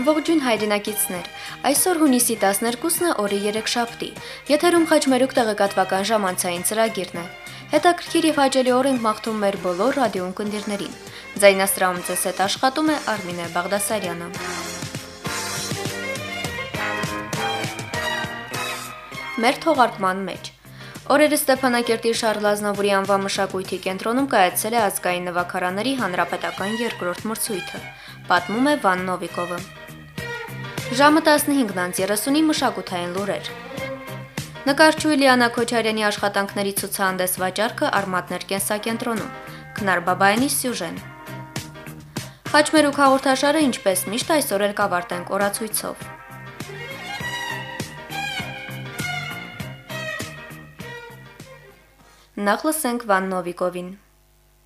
Ողջույն հայրենակիցներ։ Այսօր հունիսի 12-ն է օրի 3 շաբթի։ Եթերում խաչմերուկ տեղեկատվական ժամանցային ծրագիրն է։ Հետաքրքիր եւ հաճելի օր ենք մաղթում մեր բոլոր ռադիոընկերներին։ Ձայնաստրահում ձեզ հետ աշխատում է Արմինե Բաղդասարյանը։ Մեր թողարկման մեջ Օրերը Ստեփանակերտի Շարլ Ազնավուրի անվան մշակույթի կենտրոնում կայացել է ազգային նվագարանների հանրապետական երկրորդ մրցույթը։ Պատմում է Վան Նովիկովը։ Ժամը 15:30-ի մշակութային լուրեր։ Նկարչու Իլիանա Քոչարյանի աշխատանքների ցուցահանդես վաճառքը Արմատներ կենսակենտրոնում։ Քնար Բաբայանի սյուժեն։ Խաչմերուկ հաղորդաշարը ինչպես միշտ այսօր էլ կավարտենք օրացույցով։ Նախ լսենք Վան Նովիկովին։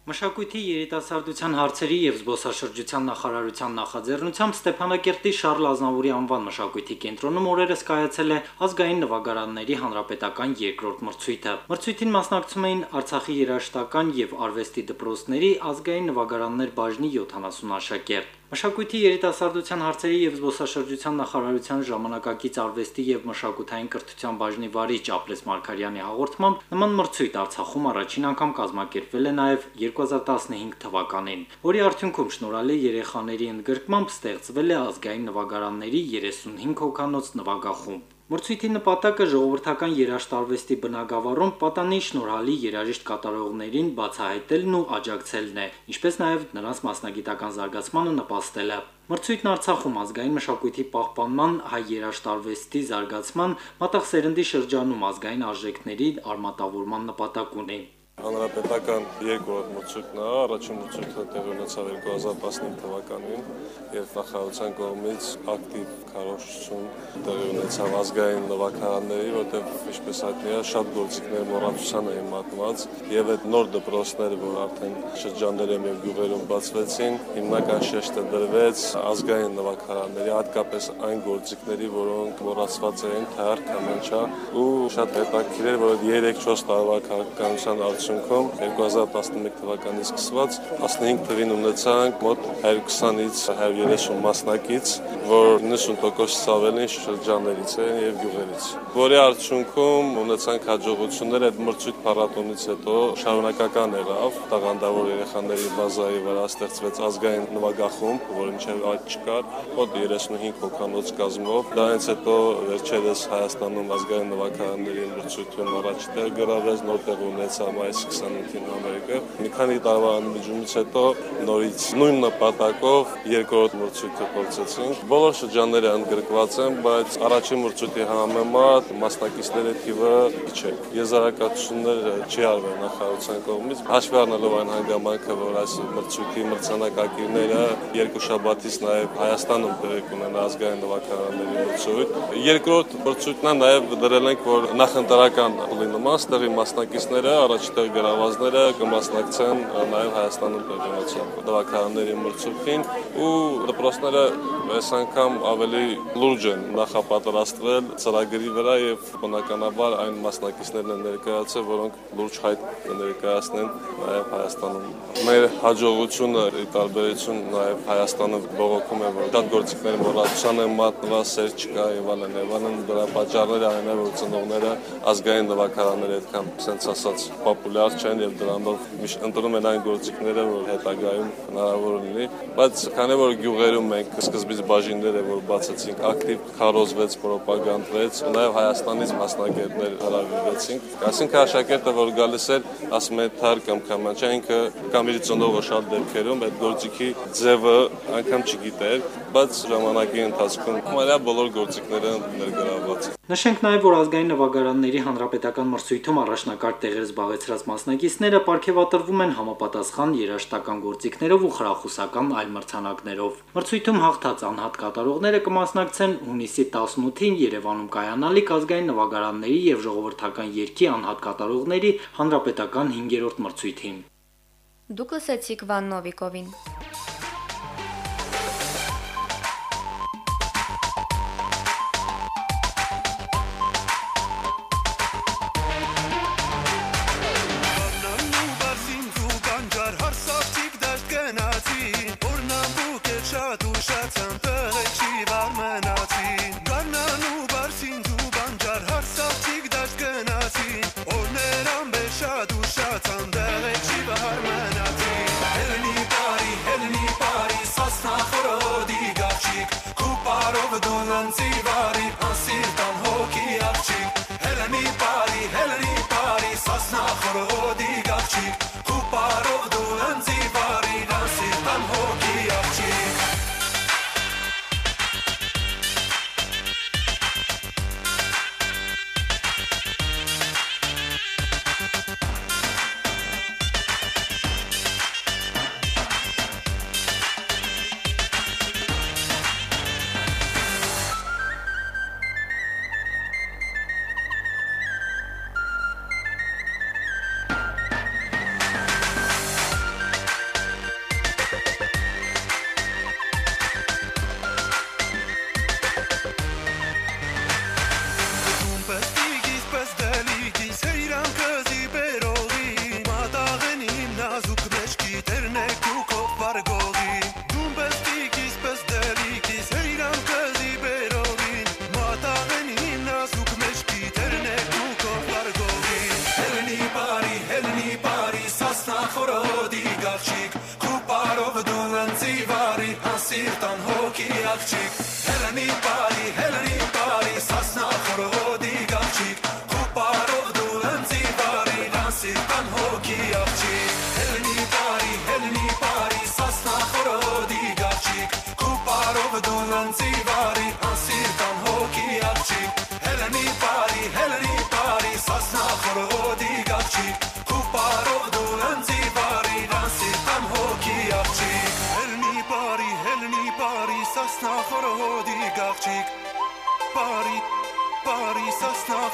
Մշակույթի երիտասարդության հարցերի եւ զբոսաշրջության նախարարության նախաձեռնությամբ Ստեփանակերտի Շարլ Ազնավուրի անվան մշակույթի կենտրոնում օրերս կայացել է ազգային նվագարանների հանրապետական երկրորդ մրցույթը։ Մրցույթին մասնակցում էին Արցախի երաժշտական եւ արվեստի դպրոցների ազգային նվագարաններ բաժնի 70 աշակերտ։ Մշակույթի երիտասարդության հարցերի եւ զբոսաշրջության նախարարության ժամանակակից արվեստի եւ մշակութային կրթության բաժնի վարիչ Ապրես Մարկարյանի հաղորդմամբ նման մրցույթ Արցախում առաջին անգամ կազմակերպվել է նաեւ 2015 թվականին, որի արդյունքում շնորհալի երեխաների ընդգրկմամբ ստեղծվել է ազգային նվագարանների 35 հոգանոց նվագախումբ։ Մրցույթի նպատակը ժողովրդական երաշտարվեստի բնագավառում պատանի շնորհալի երաժիշտ կատարողներին բացահայտելն ու աջակցելն է, ինչպես նաև նրանց մասնագիտական զարգացմանը նպաստելը։ Մրցույթն Արցախում ազգային մշակույթի պահպանման, հայ երաշտարվեստի զարգացման, մտածերնդի շրջանում ազգային արժեքների արմատավորման նպատակ ունի։ Հանրապետական երկրորդ մրցույթն է, առաջին մրցույթը տեղի ունեցավ 2015 թվականին, երբ նախարարության կողմից ակտիվ քարոշչություն տեղի ունեցավ ազգային նվագարանների, որտեղ ինչպես հայտնի է, շատ գործիքներ մոռացության էին մատնված, եւ այդ նոր դպրոցները, որ արդեն շրջաններում եւ գյուղերում բացվեցին, հիմնական շեշտը դրվեց ազգային նվագարանների, հատկապես այն գործիքների, որոնք մոռացված էին թար, կամանչա ու շատ հետաքրքիր էր, որ 3-4 տարվա քաղաքականության արդյունքում 2011 թվականից սկսված 15 թվին ունեցանք մոտ 120-ից 130 մասնակից, որ 90% ավելին շրջաններից են եւ գյուղերից։ Որի արդյունքում ունեցանք հաջողություններ այդ մրցույթ փառատոնից հետո շարունակական եղավ տաղանդավոր երեխաների բազայի վրա ստեղծվեց ազգային նվագախումբ, որը մինչև այդ չկար, մոտ 35 հոգանոց կազմով։ Դրանից հետո վերջերս Հայաստանում ազգային նվագարանների մրցույթում առաջ տեղ գրավեց, նոր տեղ ունեցավ այս 28-ին Ամերիկա։ Մի քանի տարվա անմիջումից հետո նորից նույն նպատակով երկրորդ մրցույթը փորձեցինք։ Բոլոր շրջանները ընդգրկված են, բայց առաջին մրցույթի համեմատ մասնակիցների թիվը քիչ է։ Եզրակացությունները չի արվել նախարարության կողմից, հաշվի առնելով այն հանգամանքը, որ այս մրցույթի մրցանակակիրները երկու շաբաթից նաև Հայաստանում տեղի կունենա ազգային նվագարանների մրցույթ։ Երկրորդ մրցույթն է նաև դրել ենք, որ նախընտրական լինում ստեղի մասնակիցները առաջ գրավազները կմասնակցեն նաև Հայաստանում տեղնոցով դվականների մրցույթին ու դպրոցները այս անգամ ավելի լուրջ են նախապատրաստվել ծրագրի վրա եւ բնականաբար այն մասնակիցներն են ներկայացել, որոնք լուրջ հայտ կներկայացնեն նաև Հայաստանում։ Մեր հաջողությունը ի տարբերություն նաև Հայաստանը բողոքում է, որ դա գործիքները մոռացության են մատնված, սեր չկա եւ այլն եւ այլն դրա պատճառները այն է, որ ծնողները ազգային նվագարանները այդքան sense ասած պոպուլյար չեն եւ դրանով միշտ ընտրում են այն գործիքները, որ հետագայում հնարավոր լինի, բայց քանի որ գյուղերում մենք սկզբից բաժինները, որ բացեցինք, ակտիվ քարոզվեց, ռոպագանդվեց, նաեւ Հայաստանից մասնակիցներ հրավիրվեցինք։ Այսինքն աշակերտը, որ գալիս էր, ասում է թար կամ կամանչա, ինքը կամ իր ծնողը շատ դեպքերում այդ գործիքի ձևը անգամ չգիտեր, բայց ժամանակի ընթացքում համարյա բոլոր գործիքները ներգրավված։ Նշենք նաև, որ ազգային նվագարանների հանրապետական մրցույթում առաջնակարգ տեղեր զբաղեցրած մասնակիցները ապարգևատրվում են համապատասխան երաշտական գործիքներով ու խրախուսական այլ մրցանակներով։ Մրցույթում հաղթած անհատ կատարողները կմասնակցեն հունիսի 18-ին Երևանում կայանալիք ազգային նվագարանների եւ ժողովրդական երգի անհատ կատարողների հանրապետական 5-րդ մրցույթին։ Դուք լսեցիք Վան Նովիկովին։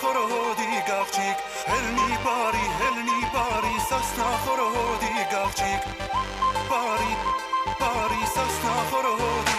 خورهودی گاوچیک هل نی باری هل نی باری ساسنا خورهودی گاوچیک باری باری ساسنا خورهودی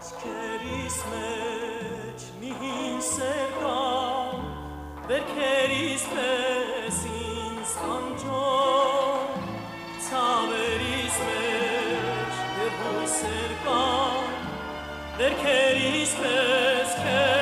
Աչքերիս մեջ մի հին սեր կա, վերքերիս պես ինձ անջոն, ցավերիս մեջ դեպույսեր կա, վերքերիս պես քեզ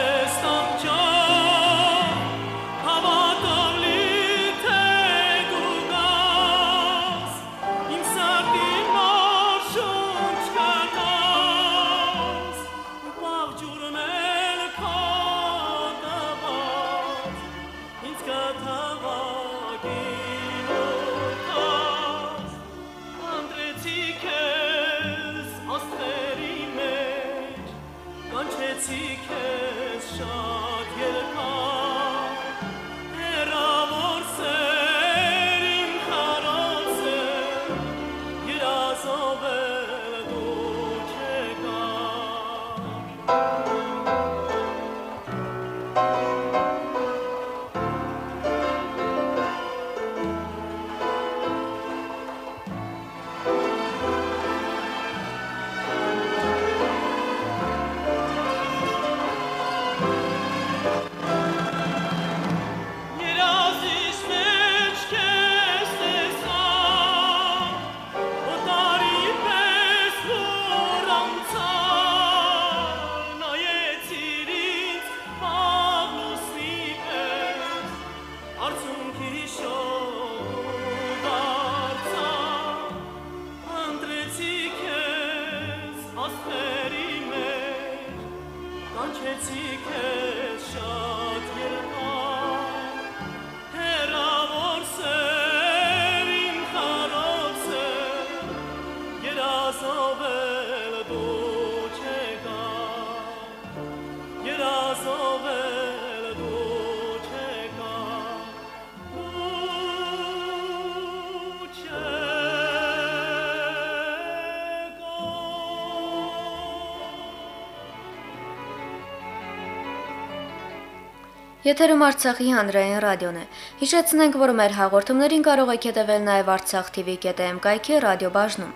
Եթերում Արցախի հանրային ռադիոն է։ Հիշեցնենք, որ մեր հաղորդումներին կարող եք հետևել նաև Արցախ TV.am կայքի ռադիոբաժնում։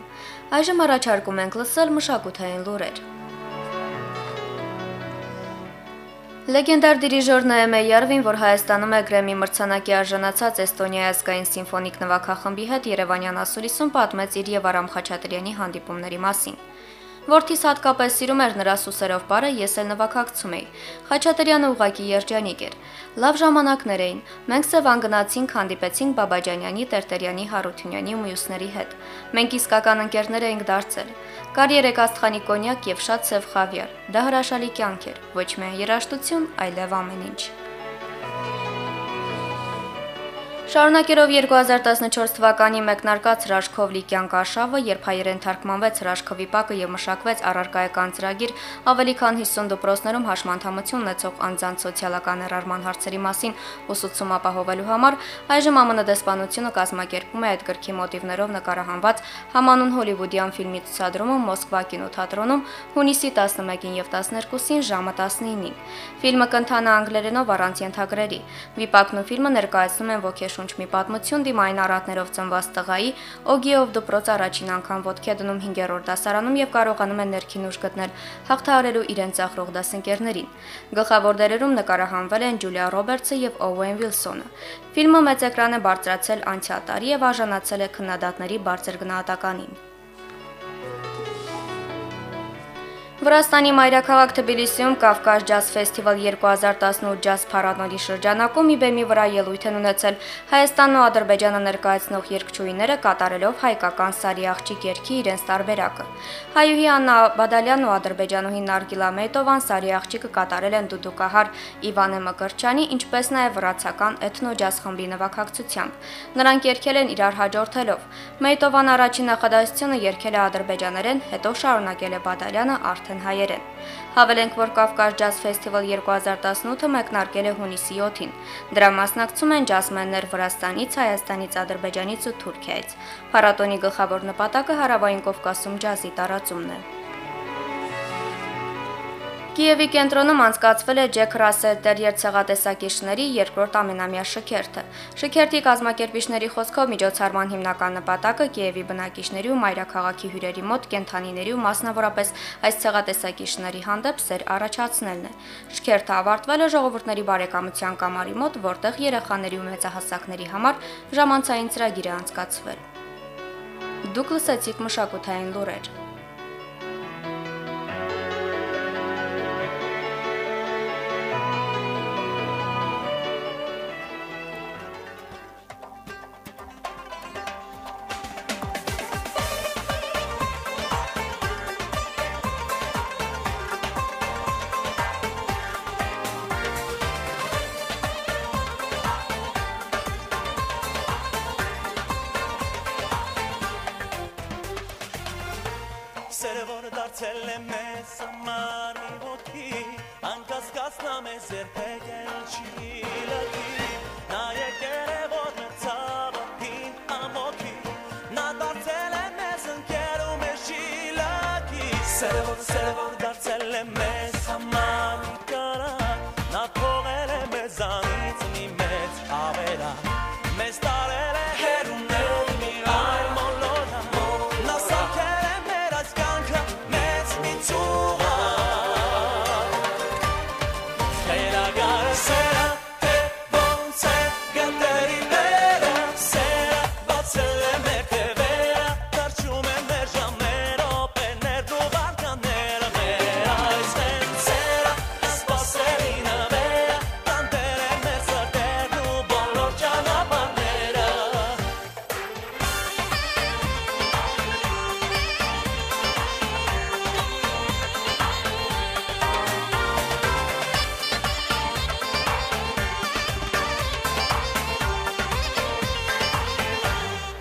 Այժմ առաջարկում ենք լսել մշակութային լուրեր։ Լեգենդար դիրիժոր Նայեմե Յարվին, որ Հայաստանում է Գրեմի մրցանակի արժանացած Էստոնիայի ազգային սիմֆոնիկ նվագախմբի հետ Երևանյան ասուլիսում պատմեց իր եւ Արամ Խաչատրյանի հանդիպումների մասին։ Որդիս հատկապես սիրում էր նրա սուսերով բարը, ես էլ նվագակցում էի։ Խաչատրյանը ուղակի երջանիկ էր։ Լավ ժամանակներ էին։ Մենք Սևան գնացինք, հանդիպեցինք Բաբաջանյանի, Տերտերյանի, Հարությունյանի ու մյուսների հետ։ Մենք իսկական ընկերներ էինք դարձել։ Կար երեք աստղանի կոնյակ եւ շատ սև խավիար։ Դա հրաշալի կյանք էր, ոչ միայն երաժշտություն, այլև ամեն ինչ։ Շարունակելով 2014 թվականի մեկնարկած հրաշքով Լիկյան Կաշավը, երբ հայերեն թարգմանվեց հրաշքովի պակը եւ մշակվեց առարկայական ծրագիր, ավելի քան 50 դպրոցներում հաշմանդամություն ունեցող անձանց սոցիալական ներառման հարցերի մասին ուսուցում ապահովելու համար, այժմ ԱՄՆ դեսպանությունը կազմակերպում է այդ գրքի մոտիվներով նկարահանված համանուն հոլիվուդյան ֆիլմի ցուցադրումը Մոսկվա կինոթատրոնում հունիսի 11-ին եւ 12-ին ժամը 19-ին։ Ֆիլմը կընթանա անգլերենով առանց ենթագրերի։ Վիպակն ու ֆիլմը ներկայացնում են ոգեշնչ մի պատմություն դիմային առատներով ծնված տղայի, Օգիով դպրոց առաջին անգամ ոտքի է դնում 5-րդ դասարանում եւ կարողանում է ներքին ուժ գտնել հաղթահարելու իրեն ծախրող դասընկերներին։ Գլխավոր դերերում նկարահանվել են Ջուլիա Ռոբերտսը եւ Օուեն Վիլսոնը։ Ֆիլմը մեծ էկրան է բարձրացել անցյալ տարի եւ արժանացել է քննադատների բարձր գնահատականին։ Վրաստանի մայրաքաղաք Թբիլիսիում Կավկաս ջազ ֆեստիվալ 2018 ջազ փառատոնի շրջանակում մի բեմի վրա ելույթ են ունեցել Հայաստանն ու Ադրբեջանը ներկայացնող երգչուհիները կատարելով հայկական սարի աղջիկ երգի իրենց տարբերակը։ Հայուհի Աննա Բադալյանն ու ադրբեջանուհի Նարգիլա Մեյտովան սարի աղջիկը կատարել են դուդուկահար Իվանե Մկրչյանի, ինչպես նաև վրացական էթնոջազ խմբի նվագակցությամբ։ Նրանք երգել են իրար հաջորդելով։ Մեյտովան առաջին նախադասությունը երգել է ադրբեջաներեն, հետո շարունակել է Բադալյանը արդեն արդեն հայերեն։ Հավելենք, որ Կավկաս ջազ ֆեստիվալ 2018-ը մեկնարկել է հունիսի 7-ին։ Դրա մասնակցում են ջազմեններ Վրաստանից, Հայաստանից, Ադրբեջանից ու Թուրքիայից։ Փառատոնի գլխավոր նպատակը հարավային Կովկասում ջազի տարածումն է։ Կիևի կենտրոնում անցկացվել է Ջեք Ռասել տերիեր ցեղատեսակիչների երկրորդ ամենամյա շքերթը։ Շքերթի կազմակերպիչների խոսքով միջոցառման հիմնական նպատակը Կիևի բնակիչների ու մայրաքաղաքի հյուրերի մոտ կենթանիների ու մասնավորապես այս ցեղատեսակիչների հանդեպ սեր առաջացնելն է։ Շքերթը ավարտվել է ժողովուրդների բարեկամության կամարի մոտ, որտեղ երեխաների ու մեծահասակների համար ժամանցային ծրագիր է անցկացվել։ Դուք լսեցիք մշակութային լուրեր։ Անկասկածնա մեզ երբեք էլ չի լքի Նա եկել է որ մեր ծավակին ամոքի Նա դարձել է մեզ ընկեր ու մեր չի լքի Սերը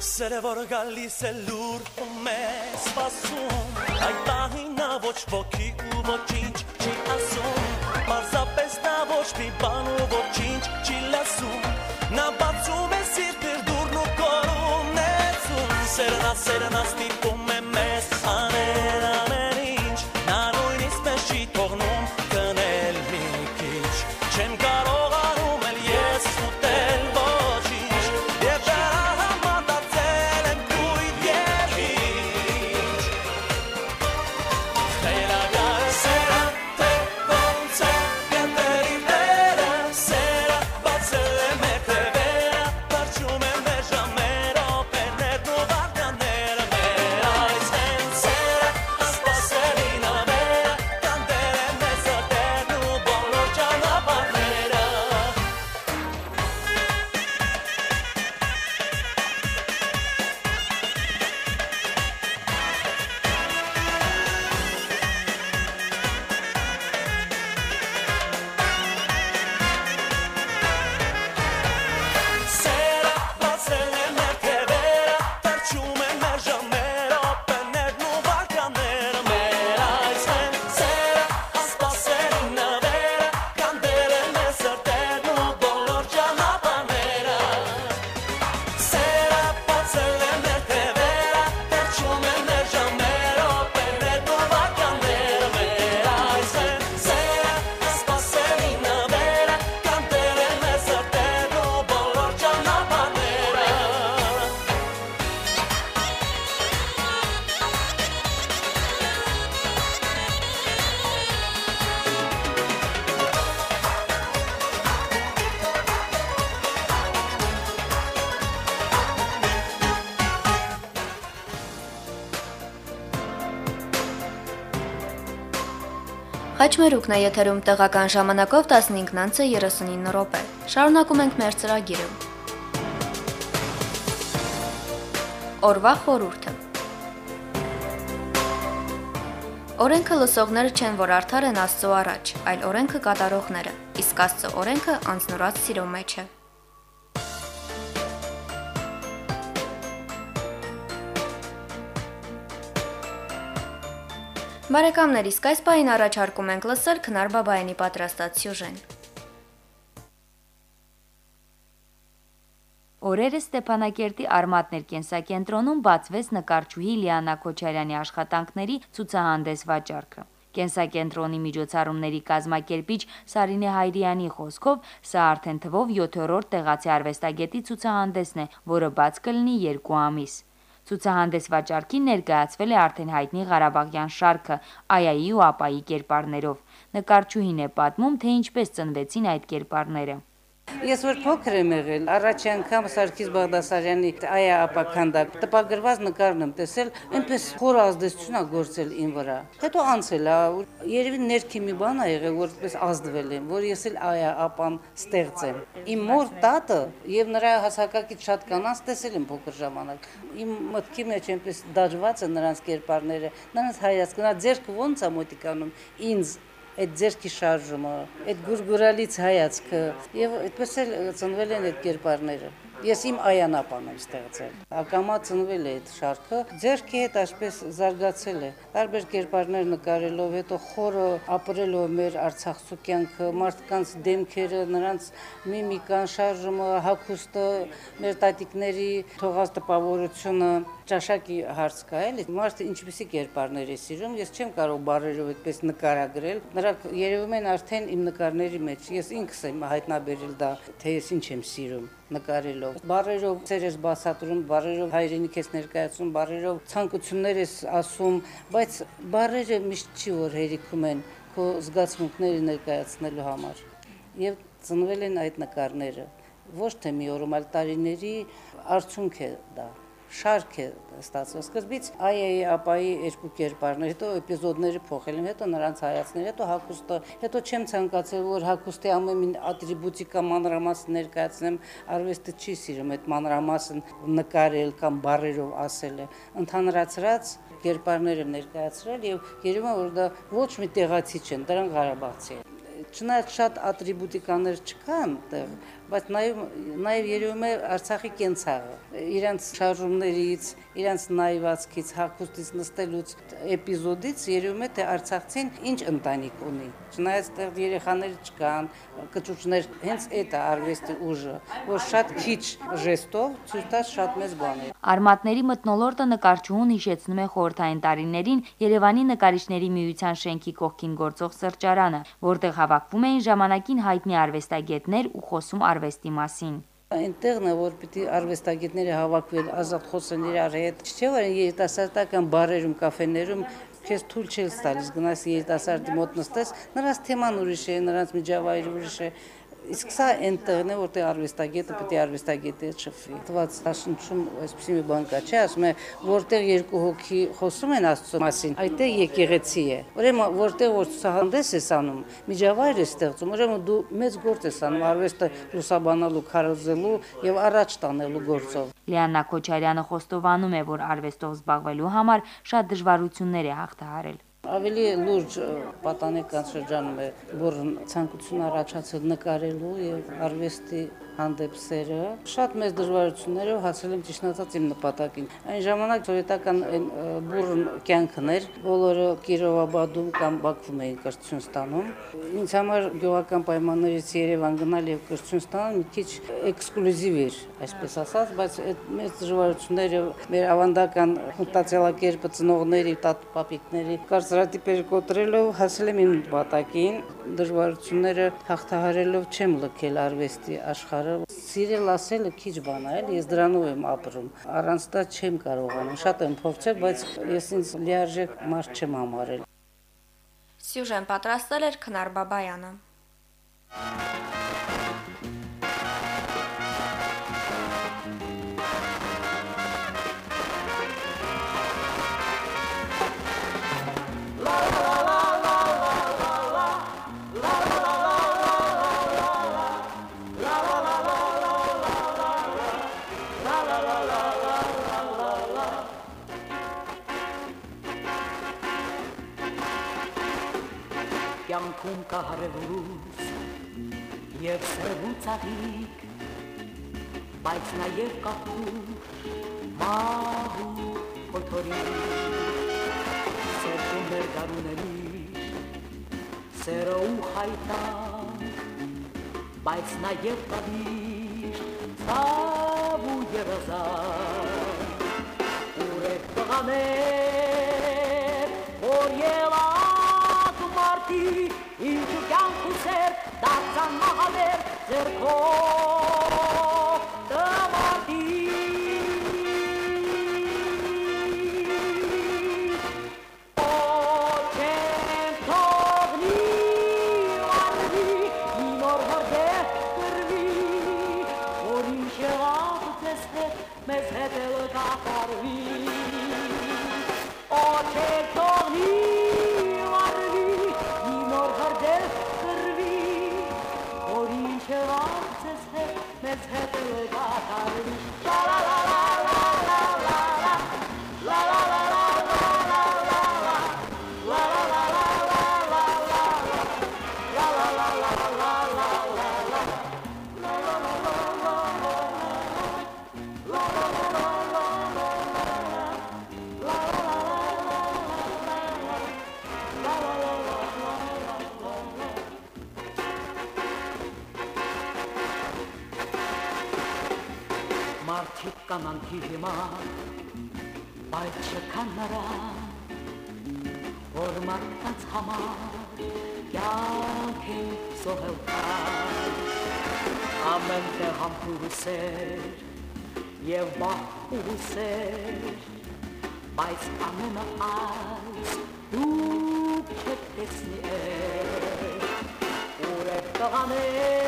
Սերը որ գալիս է լուր ու մեզ սպասում Այդ պահին նա ոչ ոքի ու ոչինչ չի ասում Պարզապես նա ոչ մի բան ու ոչինչ չի լսում Նա բացում է սիրտիր դուրն ու կորում նեցում Սերնա սերնա ստիպում Խաչմերուկն է եթերում տեղական ժամանակով 15:39 րոպե։ Շարունակում ենք մեր ծրագիրը։ Օրվա խորհուրդը։ Օրենքը լսողները չեն, որ արդար են Աստծո առաջ, այլ օրենքը կատարողները։ Իսկ Աստծո օրենքը անձնուրաց սիրո մեջ է։ Բարեկամներ, իսկ այս պահին առաջարկում ենք լսել Քնար Բաբայանի պատրաստած սյուժեն։ Օրերը Ստեփանակերտի Արմատներ կենսակենտրոնում բացվեց նկարչուհի Լիանա Քոչարյանի աշխատանքների ցուցահանդես վաճառքը։ Կենսակենտրոնի միջոցառումների կազմակերպիչ Սարինե Հայրյանի խոսքով սա արդեն թվով 7-րդ տեղացի արվեստագետի ցուցահանդեսն է, որը բաց կլինի 2 ամիս։ Ցուցահանդես վաճառքին ներկայացվել է արդեն հայտնի Ղարաբաղյան շարքը Այայի ու Ապայի կերպարներով։ Նկարչուհին է պատմում, թե ինչպես ծնվեցին այդ կերպարները։ Ես որ փոքր եմ եղել, առաջի անգամ Սարգիս Բաղդասարյանի այա ապականդակ տպագրված նկարն եմ տեսել, այնպես խոր ազդեցություն ա գործել իմ վրա։ Հետո անցել ա, երևի ներքի մի բան ա եղել, որ այդպես ազդվել եմ, որ ես էլ այա ապան ստեղծեմ։ Իմ մոր տատը եւ նրա հասակակից շատ կանանց տեսել եմ փոքր ժամանակ։ Իմ մտքի մեջ այնպես դաջված են նրանց կերպարները, նրանց հայացքը, նա ձերքը ոնց ա մոտիկանում ինձ այդ ձերքի շարժումը, այդ գուրգուրալից հայացքը եւ այդպես էլ ծնվել են այդ կերպարները։ Ես իմ այանապան եմ ստեղծել։ Ակամա ծնվել է այդ շարքը, ձերքի հետ այսպես զարգացել է։ Տարբեր կերպարներ նկարելով, հետո խորը ապրելով մեր Արցախցու կյանքը, մարդկանց դեմքերը, նրանց միմիկան, շարժումը, հագուստը, մեր տատիկների թողած տպավորությունը, ճաշակի հարց կա էլի։ Մարդը ինչպեսի կերպարներ է սիրում, ես չեմ կարող բարերով այդպես նկարագրել։ Նրանք երևում են արդեն իմ նկարների մեջ։ Ես ինքս եմ հայտնաբերել դա, թե ես ինչ եմ սիրում նկարելով։ Բարերով ծեր ես բացատրում, բարերով հայրենիք ես ներկայացնում, բարերով ցանկություններ ես ասում, բայց բարերը միշտ չի որ հերիքում են քո զգացմունքները ներկայացնելու համար։ Եվ ծնվել են այդ նկարները ոչ թե մի օրում, այլ տարիների արդյունք է դա շարք է ստացվել։ Սկզբից այայի ապայի երկու կերպարներ, հետո էպիզոդները փոխել են, հետո նրանց հայացքները, հետո հակոստը, հետո չեմ ցանկացել, որ հակոստի ամեն մի ատրիբուտիկա մանրամասն ներկայացնեմ, արվեստը չի սիրում այդ մանրամասն նկարել կամ բարերով ասել է։ Ընդհանրացրած կերպարներ եմ ներկայացրել եւ երևում է որ դա ոչ մի տեղացի չեն, դրանք Ղարաբաղցի են չնայած շատ ատրիբուտիկաներ չկան բայց նաև նաև երևում է Արցախի կենցաղը իրենց շարժումներից, իրենց նայվածքից, հակոստից նստելուց էպիզոդից երևում է թե Արցախցին ինչ ընտանիք ունի։ Չնայած տեղ երեխաներ չկան, կճուճներ, հենց այդ է արվեստի ուժը, որ շատ քիչ ժեստով ցույց տա շատ մեծ բաներ։ Արմատների մտնոլորտը նկարչուհուն հիշեցնում է խորթային տարիներին Երևանի նկարիչների միության շենքի կողքին գործող սրճարանը, որտեղ հավաքվում էին ժամանակին հայտնի արվեստագետներ ու խոսում արվեստի արվեստի մասին։ Այնտեղն է, որ պիտի արվեստագետները հավաքվել, ազատ խոսեն իրար հետ։ Չէ՞ որ երիտասարդական բարերում, կաֆեներում քեզ թույլ չես տալիս գնաս երիտասարդի մոտ նստես, նրանց թեման ուրիշ է, նրանց միջավայրը ուրիշ է, Իսկ սա այնտեղն է, որտեղ արվեստագետը պետք է արվեստագետի հետ շփվի։ Թված դաշնչում այսպեսի մի բան կա, չէ, ասում է, որտեղ երկու հոգի խոսում են Աստծո մասին, այդտեղ եկեղեցի է։ Ուրեմն որտեղ որ ցուցահանդես ես անում, միջավայր է ստեղծում, ուրեմն դու մեծ գործ ես անում արվեստը լուսաբանալու, քարոզելու եւ առաջ տանելու գործով։ Լիանա Քոչարյանը խոստովանում է, որ արվեստով զբաղվելու համար շատ դժվարություններ է հաղթահարել։ Ավելի լուրջ պատանեկան շրջանում է, որ ցանկություն առաջացել նկարելու եւ արվեստի հանդեպ սերը շատ մեծ դժվարություններով հասել եմ ճիշտ ասած իմ նպատակին։ Այն ժամանակ սովետական այն բուրըն կյանքն էր, բոլորը Կիրովաբադում կամ Բաքվում էին կրթություն ստանում։ Ինձ համար գյուղական պայմաններից Երևան գնալ եւ կրթություն ստանալ մի քիչ էքսկլյուզիվ էր, այսպես ասած, բայց այդ մեծ դժվարությունները մեր ավանդական մտածելակերպը ծնողների, տատպապիկների կարծրատիպեր կոտրելով հասել եմ իմ նպատակին։ Դժվարությունները հաղթահարելով չեմ լքել արվեստի աշխարհը սիրել ասելը քիչ բան է, ես դրանով եմ ապրում։ Առանց դա չեմ կարողանում։ Շատ եմ փորձել, բայց ես ինձ լիարժեք մարդ չեմ համարել։ Սյուժեն պատրաստել էր Քնար Բաբայանը։ արևուրուց Եվ սրվու ծաղիկ, բայց նաև կապում Մահու հոթորին Սերվում էր գարուների, սերոու հայտան Բայց նաև տավիր, ծավ ու երազան Ուրեք տղաներ dar za mahaler zerko tawati o čem to vnívarvi minor horde krvi orinše látu ceste mez hedelka parvi o čem to um, կանանքի հիմա, բայց չկան նրան, որ մարդկանց համար կյանք է սողել կան։ Ամեն տեղ համպուրս էր և բախպուրս էր, բայց ամենը այս դուք չեք տեսնի էր, ուր է տղաներ,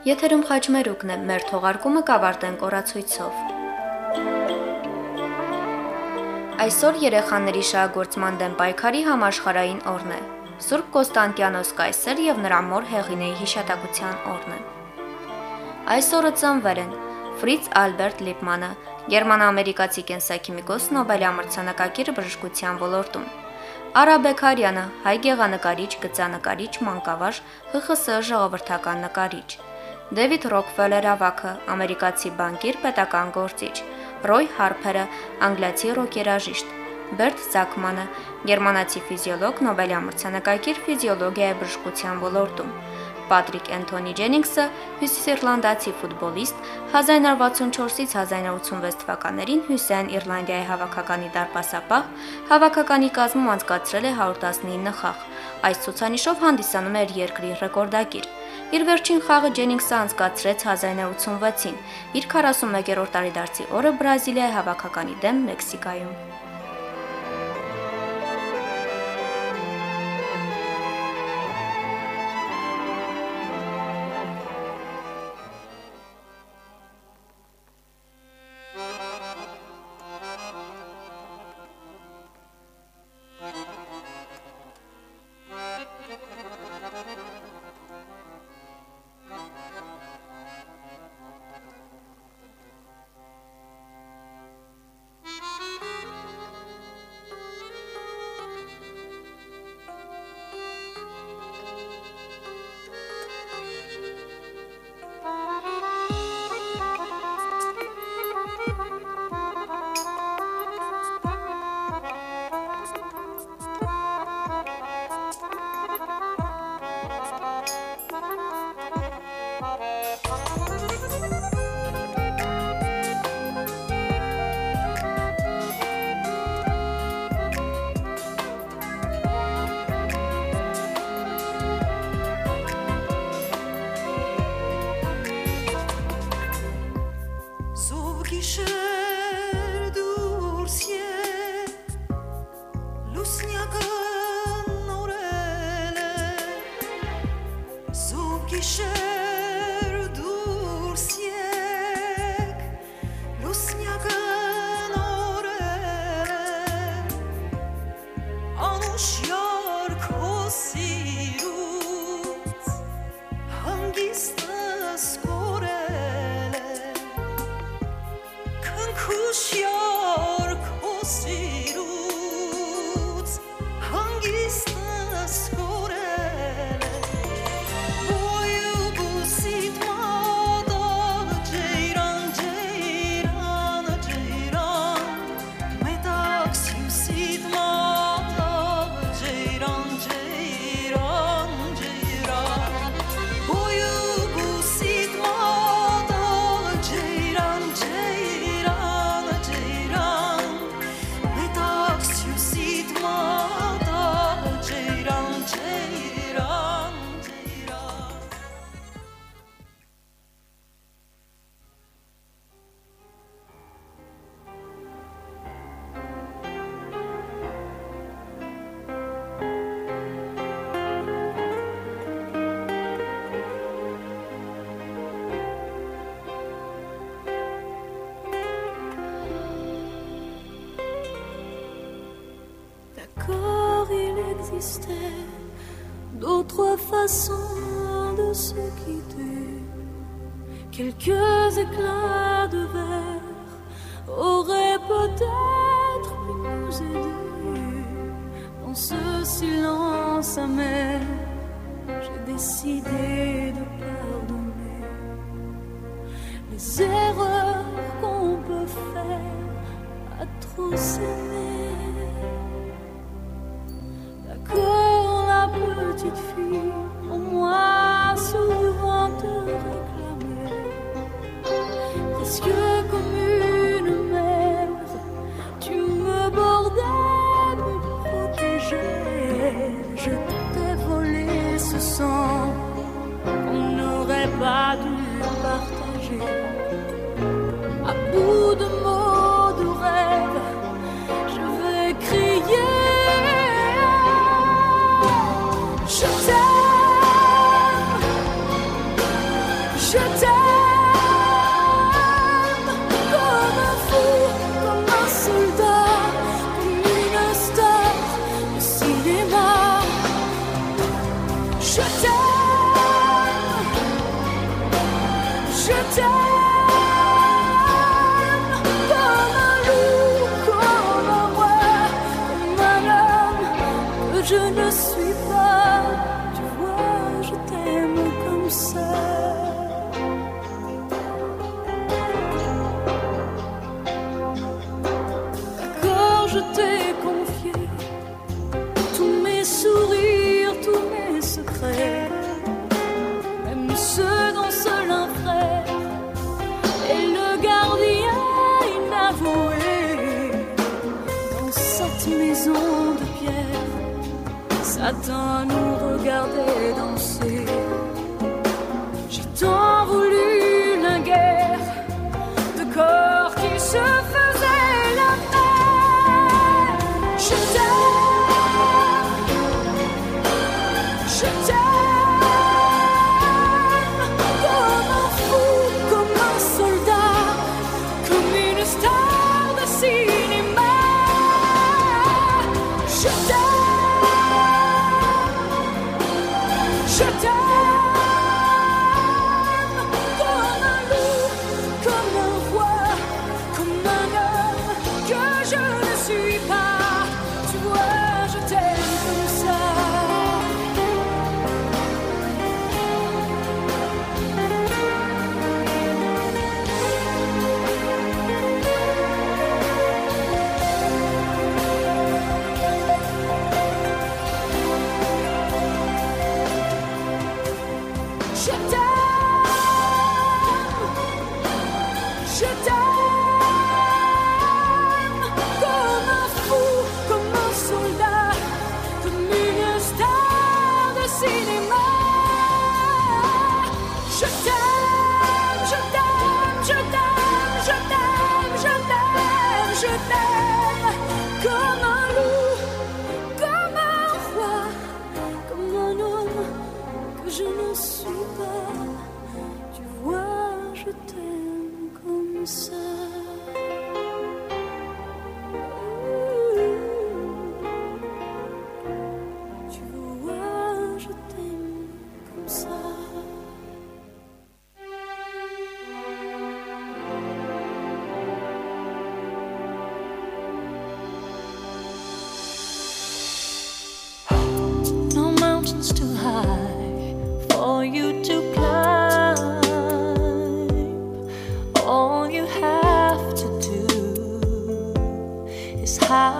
Եթերում խաչմերուկն է, մեր թողարկումը կավարտենք օրացույցով։ Այսօր երեխաների շահագործման դեմ պայքարի համաշխարհային օրն է։ Սուրբ Կոստանտիանոս կայսեր եւ նրա մոր Հեղինեի հիշատակության օրն է։ Այսօրը ծնվել են Ֆրից Ալբերտ Լիպմանը, գերմանա-ամերիկացի կենսաքիմիկոս Նոբելի ամրցանակակիր բժշկության ոլորտում։ Արա Բեկարյանը, հայ գեղանկարիչ, գծանկարիչ, մանկավար, ՀԽՍ ժողովրդական նկարիչ։ Դեվիդ Ռոքֆելեր ավակը, ամերիկացի բանկիր, պետական գործիչ։ Ռոյ Հարփերը, անգլիացի ռոկերաժիշտ։ Բերտ Զակմանը, գերմանացի ֆիզիոլոգ, Նոբելի ամրցանակակիր ֆիզիոլոգիայի բժշկության ոլորտում։ Պատրիկ Էնթոնի Ջենինգսը, հյուսիսիռլանդացի ֆուտբոլիստ, 1964-ից 1986 թվականներին Հյուսեն Իռլանդիայի հավաքականի դարպասապահ, հավաքականի կազմում անցկացրել է 119 խաղ։ Այս ցուցանիշով հանդիսանում է երկրի ռեկորդակիր։ Իր վերջին խաղը Ջենինգսը անցկացրեց 1986-ին, իր 41-րդ տարեդարձի օրը Բրազիլիայի հավաքականի դեմ Մեքսիկայում։ d'autres façons de se quitter. Quelques éclats de verre auraient peut-être pu nous aider. Dans ce silence amer, j'ai décidé de pardonner les erreurs qu'on peut faire à trop s'aimer. Petite fille, au moins souvent te réclamait. Précieux comme une mère, tu me bordais, me protégeais. Je t'ai volé ce sang qu'on n'aurait pas dû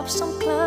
have some climbing